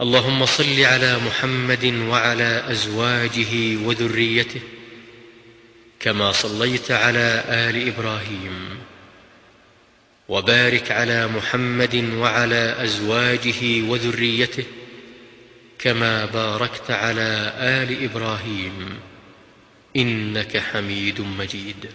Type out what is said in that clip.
اللهم صل على محمد وعلى أزواجه وذريته كما صليت على آل إبراهيم وبارك على محمد وعلى أزواجه وذريته كما باركت على آل إبراهيم إنك حميد مجيد.